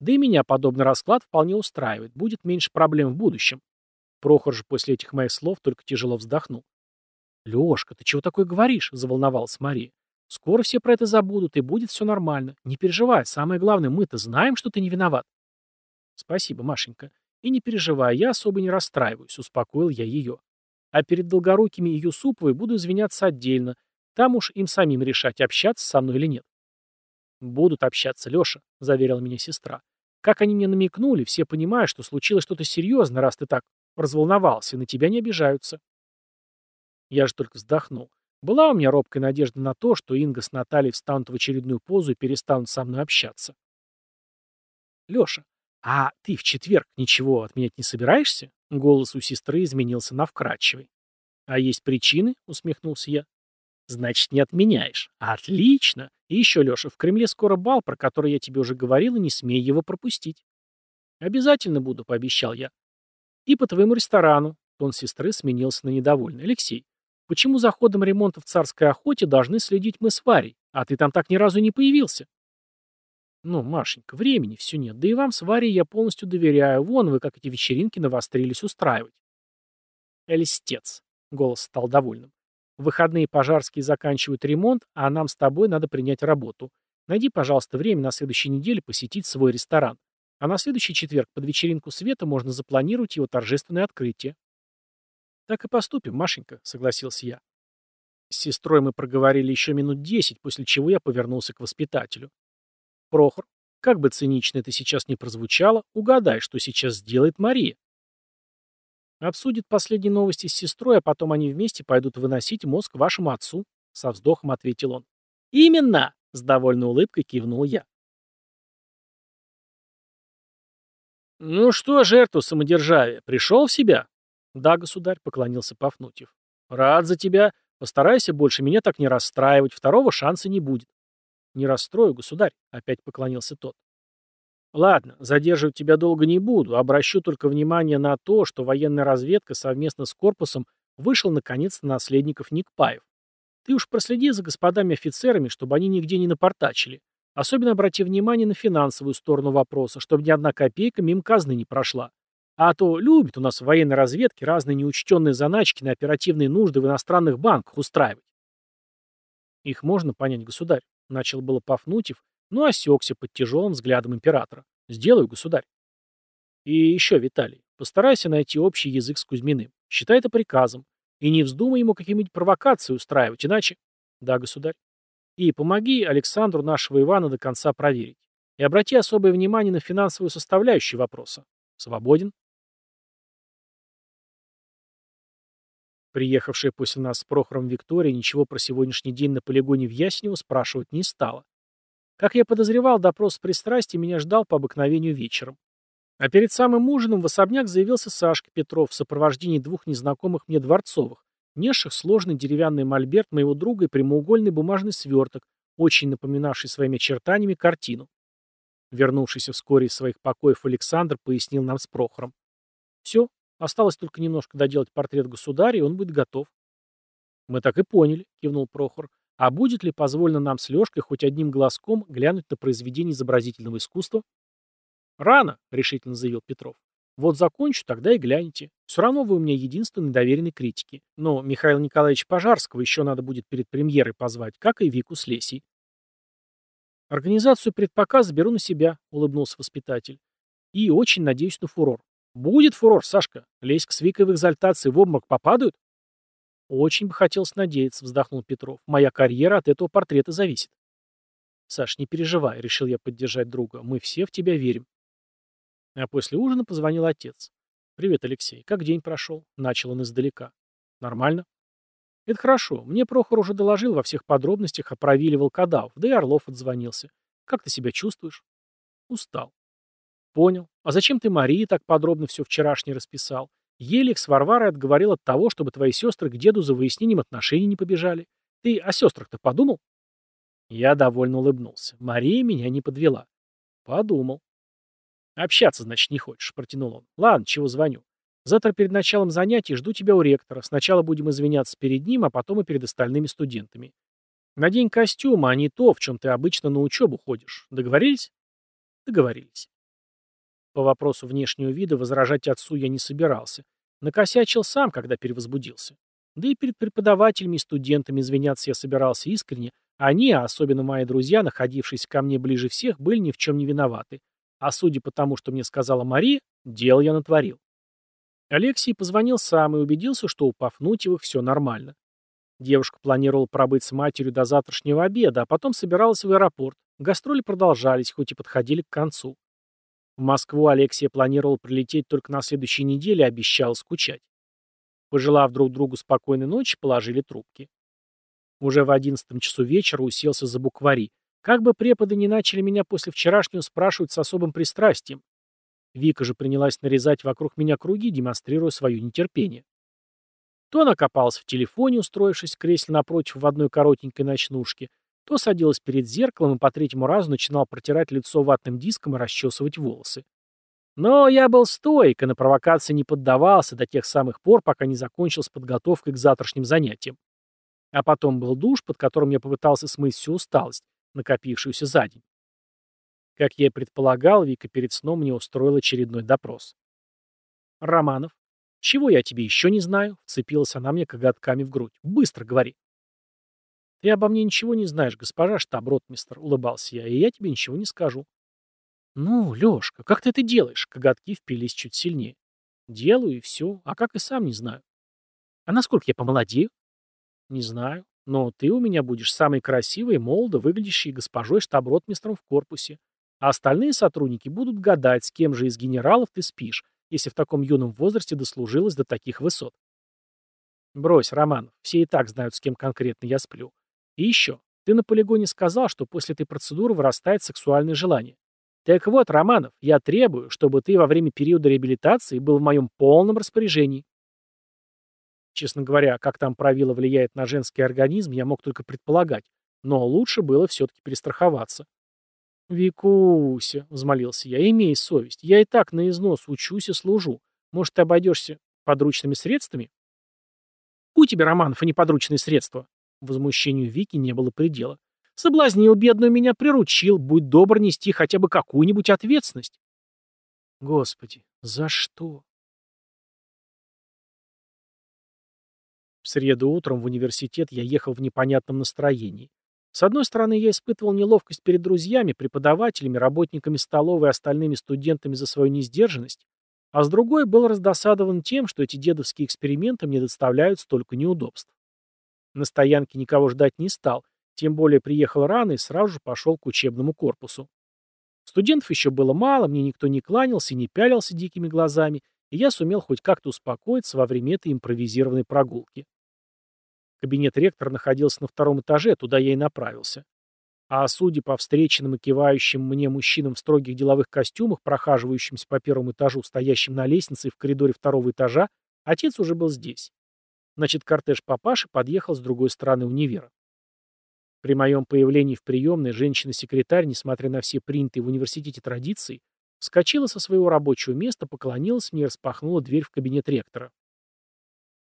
Да и меня подобный расклад вполне устраивает, будет меньше проблем в будущем. Прохор же после этих моих слов только тяжело вздохнул. «Лешка, ты чего такое говоришь?» — заволновалась Мария. «Скоро все про это забудут, и будет все нормально. Не переживай, самое главное, мы-то знаем, что ты не виноват». «Спасибо, Машенька. И не переживай, я особо не расстраиваюсь», — успокоил я ее. «А перед Долгорукими и Юсуповой буду извиняться отдельно. Там уж им самим решать, общаться со мной или нет». «Будут общаться, Леша», — заверила меня сестра. «Как они мне намекнули, все понимают, что случилось что-то серьезное, раз ты так разволновался, и на тебя не обижаются». Я же только вздохнул. Была у меня робкая надежда на то, что Инга с Натальей встанут в очередную позу и перестанут со мной общаться. «Леша, а ты в четверг ничего отменять не собираешься?» Голос у сестры изменился на вкрадчивый. «А есть причины?» — усмехнулся я. «Значит, не отменяешь. Отлично. И еще, Леша, в Кремле скоро бал, про который я тебе уже говорил, и не смей его пропустить». «Обязательно буду», — пообещал я. «И по твоему ресторану». Тон сестры сменился на недовольный. «Алексей, почему за ходом ремонта в царской охоте должны следить мы с Варей, а ты там так ни разу не появился?» «Ну, Машенька, времени все нет. Да и вам с Варей я полностью доверяю. Вон вы, как эти вечеринки навострились устраивать». «Эльстец», — голос стал довольным. «В выходные пожарские заканчивают ремонт, а нам с тобой надо принять работу. Найди, пожалуйста, время на следующей неделе посетить свой ресторан. А на следующий четверг под вечеринку света можно запланировать его торжественное открытие». «Так и поступим, Машенька», — согласился я. С сестрой мы проговорили еще минут десять, после чего я повернулся к воспитателю. Прохор, как бы цинично это сейчас ни прозвучало, угадай, что сейчас сделает Мария. Обсудит последние новости с сестрой, а потом они вместе пойдут выносить мозг вашему отцу, со вздохом ответил он. Именно, с довольной улыбкой кивнул я. «Ну что, жертва самодержавия, пришел в себя?» «Да, государь», — поклонился Пафнутьев. «Рад за тебя. Постарайся больше меня так не расстраивать, второго шанса не будет». «Не расстрою, государь», — опять поклонился тот. «Ладно, задерживать тебя долго не буду, обращу только внимание на то, что военная разведка совместно с корпусом вышел наконец на наследников Никпаев. Ты уж проследи за господами офицерами, чтобы они нигде не напортачили. Особенно обрати внимание на финансовую сторону вопроса, чтобы ни одна копейка мимо казны не прошла. А то любят у нас в военной разведке разные неучтенные заначки на оперативные нужды в иностранных банках устраивать. Их можно понять, государь. Начал было Пафнутьев, но осекся под тяжелым взглядом императора. «Сделаю, государь». «И еще, Виталий, постарайся найти общий язык с Кузьминым. Считай это приказом. И не вздумай ему какие-нибудь провокации устраивать, иначе...» «Да, государь». «И помоги Александру нашего Ивана до конца проверить. И обрати особое внимание на финансовую составляющую вопроса. Свободен?» Приехавшая после нас с Прохором Виктория ничего про сегодняшний день на полигоне в Яснево спрашивать не стала. Как я подозревал, допрос с пристрастием меня ждал по обыкновению вечером. А перед самым ужином в особняк заявился Сашка Петров в сопровождении двух незнакомых мне дворцовых, несших сложный деревянный мольберт моего друга и прямоугольный бумажный сверток, очень напоминавший своими чертаниями картину. Вернувшийся вскоре из своих покоев Александр пояснил нам с Прохором. Все, Осталось только немножко доделать портрет государя, и он будет готов. Мы так и поняли, кивнул Прохор. А будет ли позволено нам с Лешкой хоть одним глазком глянуть на произведение изобразительного искусства? Рано, решительно заявил Петров. Вот закончу, тогда и гляните. Все равно вы у меня единственный доверенный критики. Но Михаила Николаевича Пожарского еще надо будет перед премьерой позвать, как и Вику с Лесей. Организацию предпоказа беру на себя, улыбнулся воспитатель. И очень надеюсь на фурор. Будет фурор, Сашка. Лезь к Свикой в экзальтации в обморок попадают? Очень бы хотелось надеяться, вздохнул Петров. Моя карьера от этого портрета зависит. Саш, не переживай, решил я поддержать друга. Мы все в тебя верим. А после ужина позвонил отец. «Привет, Алексей. Как день прошел?» Начал он издалека. «Нормально?» «Это хорошо. Мне Прохор уже доложил во всех подробностях о правиле волкодав, да и Орлов отзвонился. Как ты себя чувствуешь?» «Устал. Понял. А зачем ты Марии так подробно все вчерашнее расписал? Елик с Варварой отговорил от того, чтобы твои сестры к деду за выяснением отношений не побежали. Ты о сестрах-то подумал? Я довольно улыбнулся. Мария меня не подвела. Подумал. Общаться, значит, не хочешь, протянул он. Ладно, чего звоню. Завтра перед началом занятий жду тебя у ректора. Сначала будем извиняться перед ним, а потом и перед остальными студентами. Надень костюм, а не то, в чем ты обычно на учебу ходишь. Договорились? Договорились. По вопросу внешнего вида возражать отцу я не собирался. Накосячил сам, когда перевозбудился. Да и перед преподавателями и студентами извиняться я собирался искренне, а они, а особенно мои друзья, находившиеся ко мне ближе всех, были ни в чем не виноваты. А судя по тому, что мне сказала Мария, дело я натворил. Алексей позвонил сам и убедился, что у Пафнутьевых все нормально. Девушка планировала пробыть с матерью до завтрашнего обеда, а потом собиралась в аэропорт. Гастроли продолжались, хоть и подходили к концу. В Москву Алексей планировал прилететь только на следующей неделе и обещал скучать. Пожелав друг другу спокойной ночи, положили трубки. Уже в одиннадцатом часу вечера уселся за буквари. Как бы преподы не начали меня после вчерашнего спрашивать с особым пристрастием. Вика же принялась нарезать вокруг меня круги, демонстрируя свое нетерпение. То она копалась в телефоне, устроившись в кресле напротив в одной коротенькой ночнушке, то садилась перед зеркалом и по третьему разу начинал протирать лицо ватным диском и расчесывать волосы. Но я был стойк и на провокации не поддавался до тех самых пор, пока не закончил с подготовкой к завтрашним занятиям. А потом был душ, под которым я попытался смыть всю усталость, накопившуюся за день. Как я и предполагал, Вика перед сном мне устроила очередной допрос. «Романов, чего я тебе еще не знаю?» — вцепилась она мне коготками в грудь. «Быстро говори». «Ты обо мне ничего не знаешь, госпожа штаб-ротмистер», — улыбался я, — «и я тебе ничего не скажу». «Ну, Лешка, как ты это делаешь?» Коготки впились чуть сильнее. «Делаю, и все. А как и сам не знаю». «А насколько я помолодею?» «Не знаю. Но ты у меня будешь самой красивой, молодо выглядящей госпожой штаб-ротмистром в корпусе. А остальные сотрудники будут гадать, с кем же из генералов ты спишь, если в таком юном возрасте дослужилась до таких высот. Брось, Роман, все и так знают, с кем конкретно я сплю. И еще, ты на полигоне сказал, что после этой процедуры вырастает сексуальное желание. Так вот, Романов, я требую, чтобы ты во время периода реабилитации был в моем полном распоряжении. Честно говоря, как там правило влияет на женский организм, я мог только предполагать, но лучше было все-таки перестраховаться. «Викуся», — взмолился я, — «имей совесть. Я и так на износ учусь и служу. Может, ты обойдешься подручными средствами?» «У тебя, Романов, а не подручные средства!» Возмущению Вики не было предела. «Соблазнил бедную меня, приручил. Будь добр нести хотя бы какую-нибудь ответственность». «Господи, за что?» В среду утром в университет я ехал в непонятном настроении. С одной стороны, я испытывал неловкость перед друзьями, преподавателями, работниками столовой и остальными студентами за свою несдержанность, а с другой был раздосадован тем, что эти дедовские эксперименты мне доставляют столько неудобств. На стоянке никого ждать не стал, тем более приехал рано и сразу же пошел к учебному корпусу. Студентов еще было мало, мне никто не кланялся и не пялился дикими глазами, и я сумел хоть как-то успокоиться во время этой импровизированной прогулки. Кабинет ректора находился на втором этаже, туда я и направился. А судя по встреченным и кивающим мне мужчинам в строгих деловых костюмах, прохаживающимся по первому этажу, стоящим на лестнице и в коридоре второго этажа, отец уже был здесь. Значит, кортеж папаши подъехал с другой стороны универа. При моем появлении в приемной женщина-секретарь, несмотря на все принятые в университете традиции, вскочила со своего рабочего места, поклонилась мне и распахнула дверь в кабинет ректора.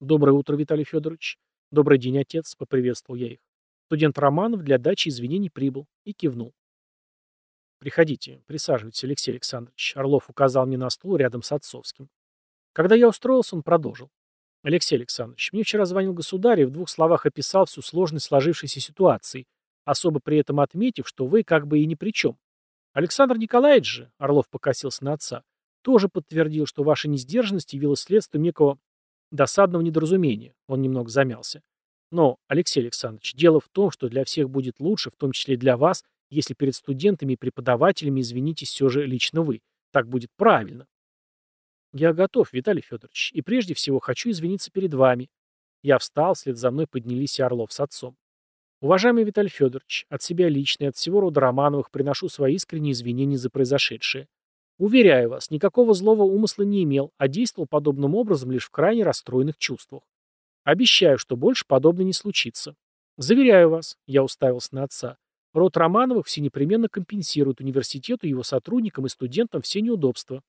«Доброе утро, Виталий Федорович. «Добрый день, отец», — поприветствовал я их. Студент Романов для дачи извинений прибыл и кивнул. «Приходите, присаживайтесь, Алексей Александрович», — Орлов указал мне на стул рядом с отцовским. Когда я устроился, он продолжил. «Алексей Александрович, мне вчера звонил государь и в двух словах описал всю сложность сложившейся ситуации, особо при этом отметив, что вы как бы и ни при чем. Александр Николаевич же, — Орлов покосился на отца, — тоже подтвердил, что ваша несдержанность явилась следствием некого досадного недоразумения. Он немного замялся. Но, Алексей Александрович, дело в том, что для всех будет лучше, в том числе для вас, если перед студентами и преподавателями извинитесь все же лично вы. Так будет правильно. Я готов, Виталий Федорович, и прежде всего хочу извиниться перед вами. Я встал, вслед за мной поднялись и Орлов с отцом. Уважаемый Виталий Федорович, от себя лично и от всего рода Романовых приношу свои искренние извинения за произошедшее. Уверяю вас, никакого злого умысла не имел, а действовал подобным образом лишь в крайне расстроенных чувствах. Обещаю, что больше подобного не случится. Заверяю вас, я уставился на отца, род Романовых все непременно компенсирует университету, его сотрудникам и студентам все неудобства.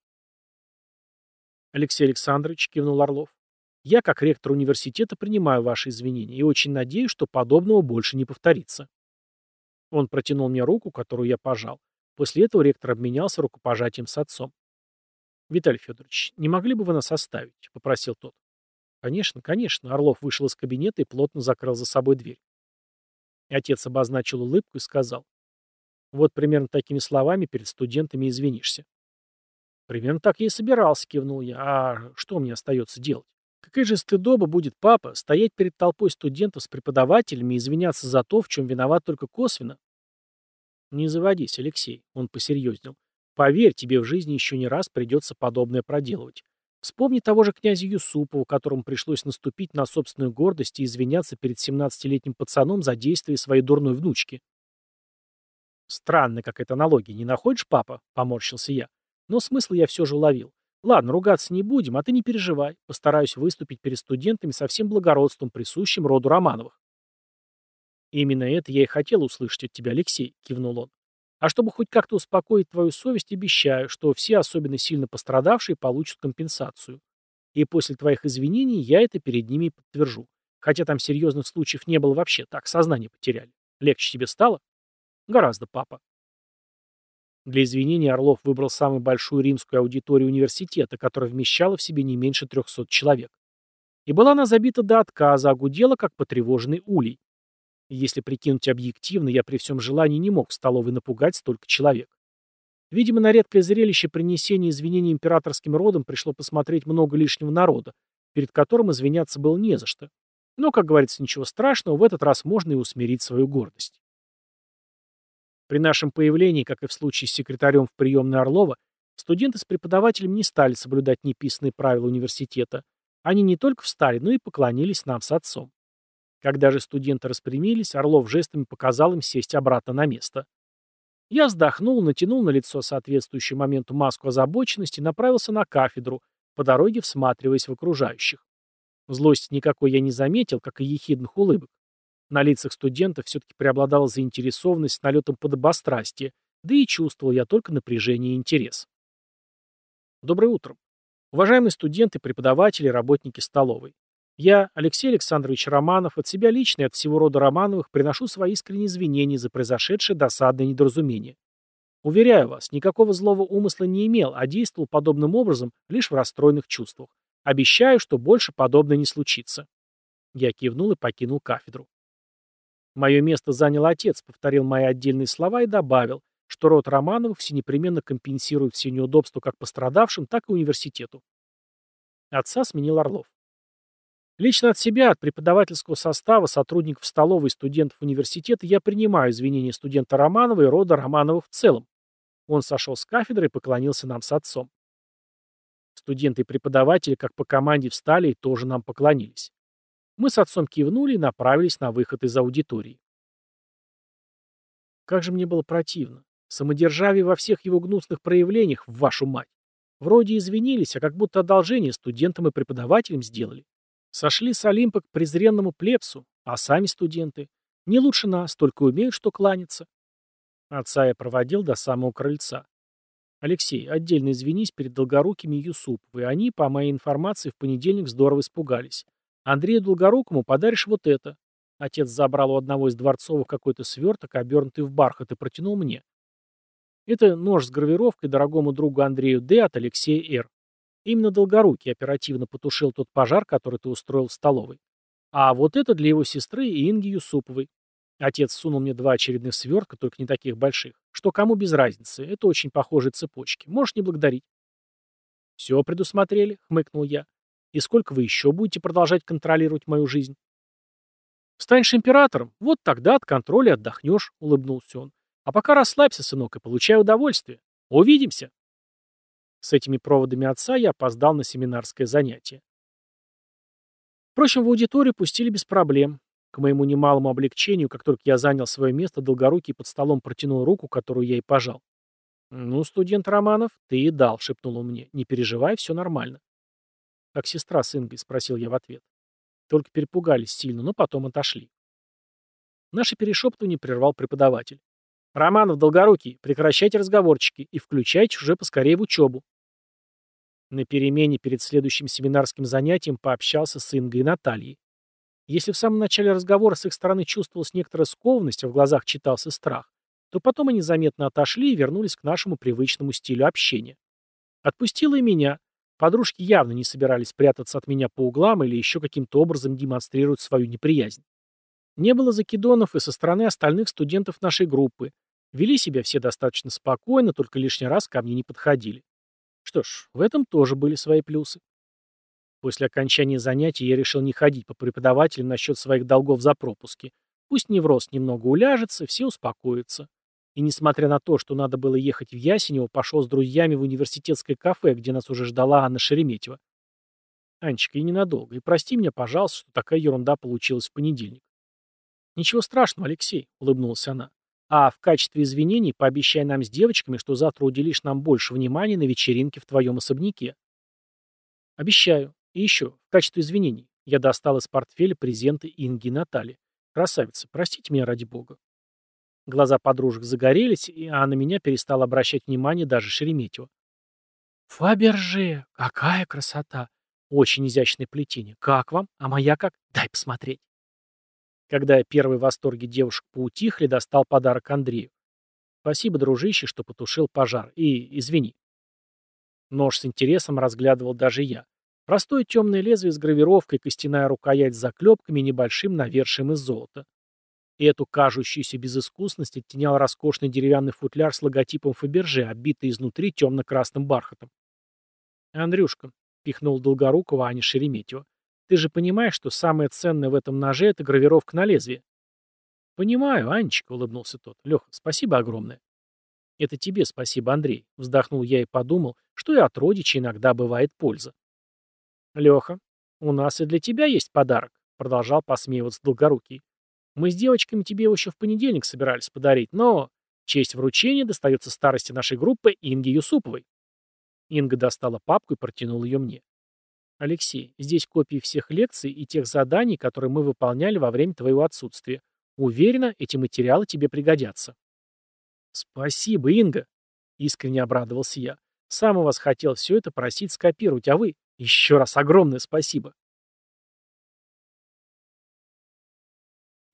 Алексей Александрович, кивнул Орлов, я, как ректор университета, принимаю ваши извинения и очень надеюсь, что подобного больше не повторится. Он протянул мне руку, которую я пожал. После этого ректор обменялся рукопожатием с отцом. «Виталий Федорович, не могли бы вы нас оставить?» — попросил тот. «Конечно, конечно». Орлов вышел из кабинета и плотно закрыл за собой дверь. И отец обозначил улыбку и сказал. «Вот примерно такими словами перед студентами извинишься». «Примерно так я и собирался», — кивнул я. «А что мне остается делать? Какая же стыдоба будет папа стоять перед толпой студентов с преподавателями и извиняться за то, в чем виноват только косвенно?» «Не заводись, Алексей», — он посерьезнел. «Поверь, тебе в жизни еще не раз придется подобное проделывать. Вспомни того же князя Юсупова, которому пришлось наступить на собственную гордость и извиняться перед 17-летним пацаном за действия своей дурной внучки». «Странно, как это аналогия, не находишь, папа?» — поморщился я. Но смысл я все же уловил. Ладно, ругаться не будем, а ты не переживай. Постараюсь выступить перед студентами со всем благородством, присущим роду Романовых. «Именно это я и хотел услышать от тебя, Алексей», — кивнул он. «А чтобы хоть как-то успокоить твою совесть, обещаю, что все особенно сильно пострадавшие получат компенсацию. И после твоих извинений я это перед ними подтвержу. Хотя там серьезных случаев не было вообще, так, сознание потеряли. Легче тебе стало? Гораздо, папа. Для извинений Орлов выбрал самую большую римскую аудиторию университета, которая вмещала в себе не меньше 300 человек. И была она забита до отказа, а гудела, как потревоженный улей. Если прикинуть объективно, я при всем желании не мог в столовой напугать столько человек. Видимо, на редкое зрелище принесения извинений императорским родом пришло посмотреть много лишнего народа, перед которым извиняться было не за что. Но, как говорится, ничего страшного, в этот раз можно и усмирить свою гордость. При нашем появлении, как и в случае с секретарем в приемной Орлова, студенты с преподавателем не стали соблюдать неписанные правила университета. Они не только встали, но и поклонились нам с отцом. Когда же студенты распрямились, Орлов жестами показал им сесть обратно на место. Я вздохнул, натянул на лицо соответствующую моменту маску озабоченности и направился на кафедру, по дороге всматриваясь в окружающих. Злости никакой я не заметил, как и ехидных улыбок. На лицах студентов все-таки преобладала заинтересованность с налетом подобострастия, да и чувствовал я только напряжение и интерес. Доброе утро. Уважаемые студенты, преподаватели, работники столовой. Я, Алексей Александрович Романов, от себя лично и от всего рода Романовых приношу свои искренние извинения за произошедшее досадное недоразумение. Уверяю вас, никакого злого умысла не имел, а действовал подобным образом лишь в расстроенных чувствах. Обещаю, что больше подобное не случится. Я кивнул и покинул кафедру. Мое место занял отец, повторил мои отдельные слова и добавил, что род Романовых все непременно компенсирует все неудобства как пострадавшим, так и университету. Отца сменил Орлов. Лично от себя, от преподавательского состава, сотрудников столовой и студентов университета я принимаю извинения студента Романова и рода Романовых в целом. Он сошел с кафедры и поклонился нам с отцом. Студенты и преподаватели, как по команде, встали и тоже нам поклонились. Мы с отцом кивнули и направились на выход из аудитории. Как же мне было противно. Самодержавие во всех его гнусных проявлениях, в вашу мать. Вроде извинились, а как будто одолжение студентам и преподавателям сделали. Сошли с Олимпа к презренному плебсу, а сами студенты. Не лучше нас, только умеют, что кланяться. Отца я проводил до самого крыльца. Алексей, отдельно извинись перед Долгорукими и Юсуповой. Они, по моей информации, в понедельник здорово испугались. Андрею Долгорукому подаришь вот это. Отец забрал у одного из дворцовых какой-то сверток, обернутый в бархат, и протянул мне. Это нож с гравировкой дорогому другу Андрею Д. от Алексея Р. Именно Долгорукий оперативно потушил тот пожар, который ты устроил в столовой. А вот это для его сестры и Инги Юсуповой. Отец сунул мне два очередных свертка, только не таких больших. Что кому без разницы, это очень похожие цепочки. Можешь не благодарить. Все предусмотрели, хмыкнул я. И сколько вы еще будете продолжать контролировать мою жизнь? Станешь императором, вот тогда от контроля отдохнешь, улыбнулся он. А пока расслабься, сынок, и получай удовольствие. Увидимся. С этими проводами отца я опоздал на семинарское занятие. Впрочем, в аудиторию пустили без проблем. К моему немалому облегчению, как только я занял свое место, Долгорукий под столом протянул руку, которую я и пожал. Ну, студент Романов, ты и дал, шепнул он мне. Не переживай, все нормально. Как сестра с Ингой, спросил я в ответ. Только перепугались сильно, но потом отошли. Наше перешептывание прервал преподаватель. «Романов, Долгорукий, прекращайте разговорчики и включайте уже поскорее в учебу». На перемене перед следующим семинарским занятием пообщался с Ингой и Натальей. Если в самом начале разговора с их стороны чувствовалась некоторая скованность, а в глазах читался страх, то потом они заметно отошли и вернулись к нашему привычному стилю общения. Отпустила и меня. Подружки явно не собирались прятаться от меня по углам или еще каким-то образом демонстрировать свою неприязнь. Не было закидонов и со стороны остальных студентов нашей группы. Вели себя все достаточно спокойно, только лишний раз ко мне не подходили. Что ж, в этом тоже были свои плюсы. После окончания занятий я решил не ходить по преподавателям насчет своих долгов за пропуски. Пусть невроз немного уляжется, все успокоятся. И несмотря на то, что надо было ехать в Ясенево, пошел с друзьями в университетское кафе, где нас уже ждала Анна Шереметьева. Анечка, и ненадолго. И прости меня, пожалуйста, что такая ерунда получилась в понедельник. «Ничего страшного, Алексей», — улыбнулась она. «А в качестве извинений пообещай нам с девочками, что завтра уделишь нам больше внимания на вечеринке в твоем особняке». «Обещаю. И еще, в качестве извинений, я достал из портфеля презенты Инги и Натальи. Красавица, простите меня ради бога». Глаза подружек загорелись, а на меня перестал обращать внимание даже Шереметьево. «Фаберже! Какая красота! Очень изящное плетение. Как вам? А моя как? Дай посмотреть». Когда первые восторги девушек поутихли, достал подарок Андрею. Спасибо, дружище, что потушил пожар. И извини. Нож с интересом разглядывал даже я. Простое темное лезвие с гравировкой, костяная рукоять с заклепками и небольшим навершием из золота. И эту кажущуюся безыскусность оттенял роскошный деревянный футляр с логотипом Фаберже, оббитый изнутри темно-красным бархатом. «Андрюшка», — пихнул Долгорукова Аня Шереметьева, ты же понимаешь, что самое ценное в этом ноже — это гравировка на лезвие. Понимаю, Анечка, — улыбнулся тот. Леха, спасибо огромное. Это тебе спасибо, Андрей. Вздохнул я и подумал, что и от родичей иногда бывает польза. Леха, у нас и для тебя есть подарок, — продолжал посмеиваться Долгорукий. Мы с девочками тебе его еще в понедельник собирались подарить, но честь вручения достается старости нашей группы Инге Юсуповой. Инга достала папку и протянула ее мне. Алексей, здесь копии всех лекций и тех заданий, которые мы выполняли во время твоего отсутствия. Уверена, эти материалы тебе пригодятся. Спасибо, Инга. Искренне обрадовался я. Сам у вас хотел все это просить скопировать, а вы... Еще раз огромное спасибо.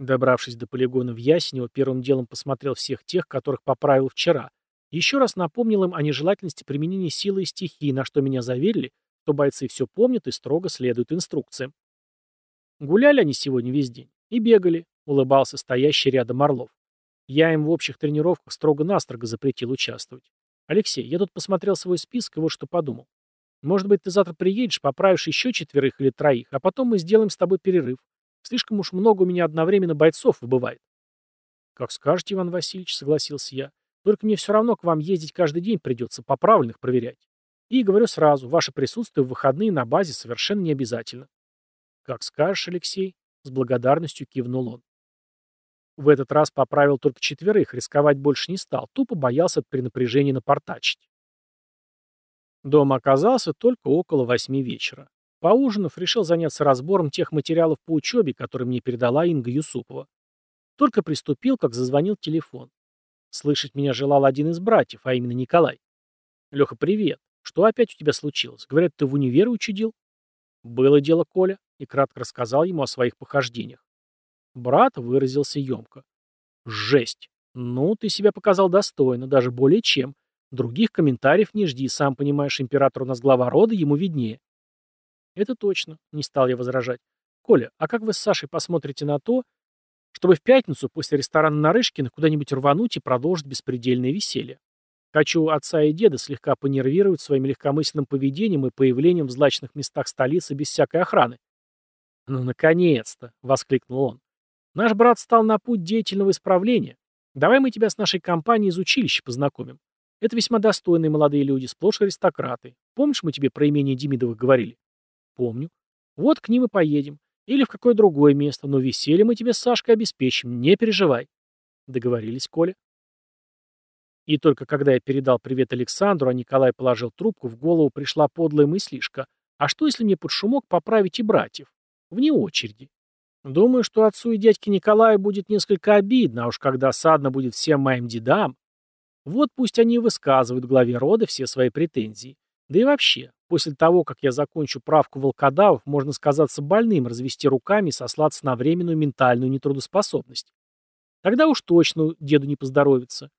Добравшись до полигона в Ясенево, первым делом посмотрел всех тех, которых поправил вчера. Еще раз напомнил им о нежелательности применения силы и стихии, на что меня заверили, что бойцы все помнят и строго следуют инструкциям. Гуляли они сегодня весь день. И бегали, улыбался стоящий рядом Орлов. Я им в общих тренировках строго-настрого запретил участвовать. Алексей, я тут посмотрел свой список и вот что подумал. Может быть, ты завтра приедешь, поправишь еще четверых или троих, а потом мы сделаем с тобой перерыв. Слишком уж много у меня одновременно бойцов выбывает. Как скажете, Иван Васильевич, согласился я. Только мне все равно к вам ездить каждый день придется, поправленных проверять. И говорю сразу, ваше присутствие в выходные на базе совершенно не обязательно. Как скажешь, Алексей, с благодарностью кивнул он. В этот раз поправил только четверых, рисковать больше не стал, тупо боялся от перенапряжения напортачить. Дома оказался только около восьми вечера. Поужинав, решил заняться разбором тех материалов по учебе, которые мне передала Инга Юсупова. Только приступил, как зазвонил телефон. Слышать меня желал один из братьев, а именно Николай. «Леха, привет. Что опять у тебя случилось? Говорят, ты в универ учудил? Было дело, Коля, и кратко рассказал ему о своих похождениях. Брат выразился емко. Жесть. Ну, ты себя показал достойно, даже более чем. Других комментариев не жди, сам понимаешь, император у нас глава рода, ему виднее. Это точно, не стал я возражать. Коля, а как вы с Сашей посмотрите на то, чтобы в пятницу после ресторана Нарышкина куда-нибудь рвануть и продолжить беспредельное веселье? Хочу отца и деда слегка понервировать своим легкомысленным поведением и появлением в злачных местах столицы без всякой охраны. «Ну, наконец-то!» — воскликнул он. «Наш брат стал на путь деятельного исправления. Давай мы тебя с нашей компанией из училища познакомим. Это весьма достойные молодые люди, сплошь аристократы. Помнишь, мы тебе про имение Демидовых говорили?» «Помню. Вот к ним и поедем. Или в какое другое место, но веселье мы тебе с Сашкой обеспечим, не переживай». Договорились, Коля. И только когда я передал привет Александру, а Николай положил трубку, в голову пришла подлая мыслишка. А что, если мне под шумок поправить и братьев? Вне очереди. Думаю, что отцу и дядьке Николаю будет несколько обидно, а уж когда осадно будет всем моим дедам. Вот пусть они высказывают главе рода все свои претензии. Да и вообще, после того, как я закончу правку волкодавов, можно сказаться больным, развести руками и сослаться на временную ментальную нетрудоспособность. Тогда уж точно деду не поздоровится.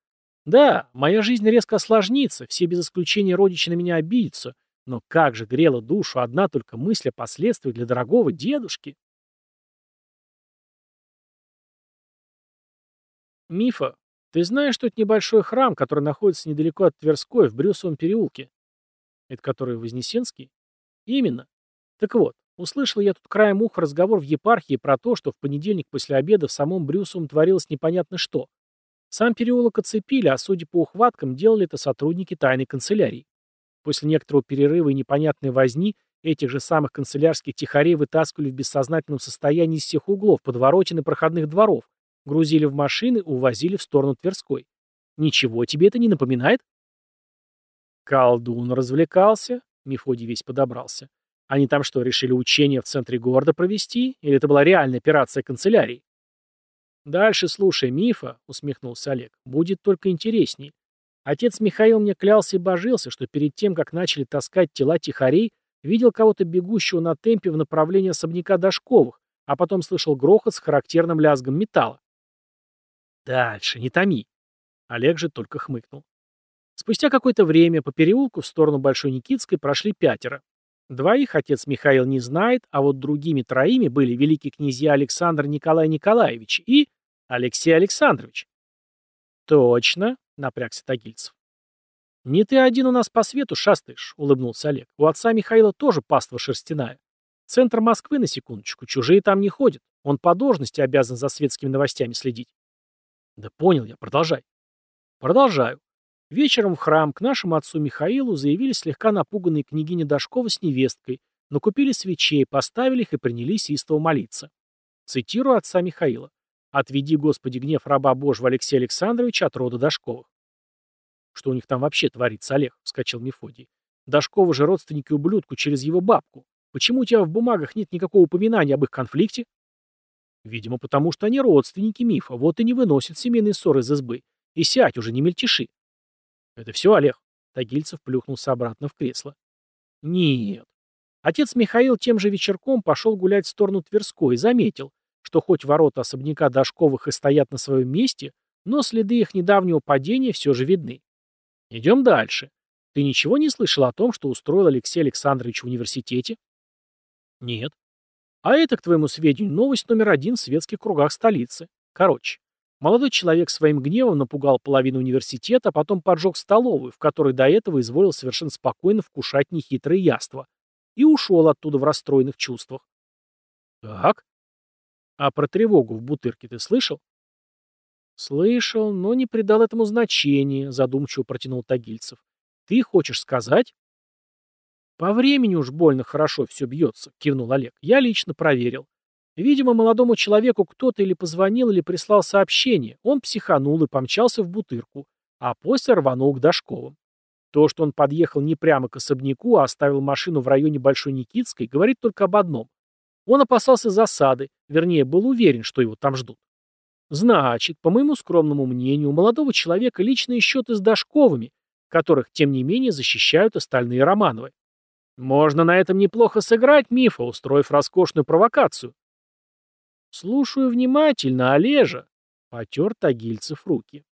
Да, моя жизнь резко осложнится, все без исключения родичи на меня обидятся, но как же грела душу одна только мысль о последствиях для дорогого дедушки. Мифа, ты знаешь, что это небольшой храм, который находится недалеко от Тверской, в Брюсовом переулке? Это который Вознесенский? Именно. Так вот, услышал я тут краем уха разговор в епархии про то, что в понедельник после обеда в самом Брюсовом творилось непонятно что. Сам переулок оцепили, а судя по ухваткам, делали это сотрудники тайной канцелярии. После некоторого перерыва и непонятной возни этих же самых канцелярских тихарей вытаскивали в бессознательном состоянии из всех углов, подворотен и проходных дворов, грузили в машины увозили в сторону Тверской. Ничего тебе это не напоминает? Колдун развлекался, Мефодий весь подобрался. Они там что, решили учение в центре города провести? Или это была реальная операция канцелярии? «Дальше слушай, мифа», — усмехнулся Олег, — «будет только интересней. Отец Михаил мне клялся и божился, что перед тем, как начали таскать тела тихарей, видел кого-то бегущего на темпе в направлении особняка Дашковых, а потом слышал грохот с характерным лязгом металла. «Дальше, не томи». Олег же только хмыкнул. Спустя какое-то время по переулку в сторону Большой Никитской прошли пятеро. Двоих отец Михаил не знает, а вот другими троими были великий князья Александр Николай Николаевич и Алексей Александрович. «Точно», — напрягся Тагильцев. «Не ты один у нас по свету шастаешь», — улыбнулся Олег. «У отца Михаила тоже паства шерстяная. Центр Москвы, на секундочку, чужие там не ходят. Он по должности обязан за светскими новостями следить». «Да понял я, продолжай». «Продолжаю. Вечером в храм к нашему отцу Михаилу заявились слегка напуганные княгиня Дашкова с невесткой, но купили свечей, поставили их и принялись истово молиться. Цитирую отца Михаила. «Отведи, Господи, гнев раба Божьего Алексея Александровича от рода Дашковых». «Что у них там вообще творится, Олег?» — вскочил Мефодий. «Дашковы же родственники ублюдку через его бабку. Почему у тебя в бумагах нет никакого упоминания об их конфликте?» «Видимо, потому что они родственники мифа, вот и не выносят семейные ссоры из избы. И сядь уже, не мельтеши. «Это все, Олег?» Тагильцев плюхнулся обратно в кресло. «Нет». Отец Михаил тем же вечерком пошел гулять в сторону Тверской и заметил, что хоть ворота особняка Дашковых и стоят на своем месте, но следы их недавнего падения все же видны. Идем дальше. Ты ничего не слышал о том, что устроил Алексей Александрович в университете? Нет. А это, к твоему сведению, новость номер один в светских кругах столицы. Короче, Молодой человек своим гневом напугал половину университета, а потом поджег столовую, в которой до этого изволил совершенно спокойно вкушать нехитрые яства, и ушел оттуда в расстроенных чувствах. Так? А про тревогу в бутырке ты слышал? Слышал, но не придал этому значения, задумчиво протянул Тагильцев. Ты хочешь сказать? По времени уж больно хорошо все бьется, кивнул Олег. Я лично проверил. Видимо, молодому человеку кто-то или позвонил, или прислал сообщение. Он психанул и помчался в бутырку, а после рванул к Дашковым. То, что он подъехал не прямо к особняку, а оставил машину в районе Большой Никитской, говорит только об одном. Он опасался засады, вернее, был уверен, что его там ждут. Значит, по моему скромному мнению, у молодого человека личные счеты с Дашковыми, которых, тем не менее, защищают остальные Романовы. Можно на этом неплохо сыграть, Мифа, устроив роскошную провокацию. «Слушаю внимательно, Олежа», — потер Тагильцев руки.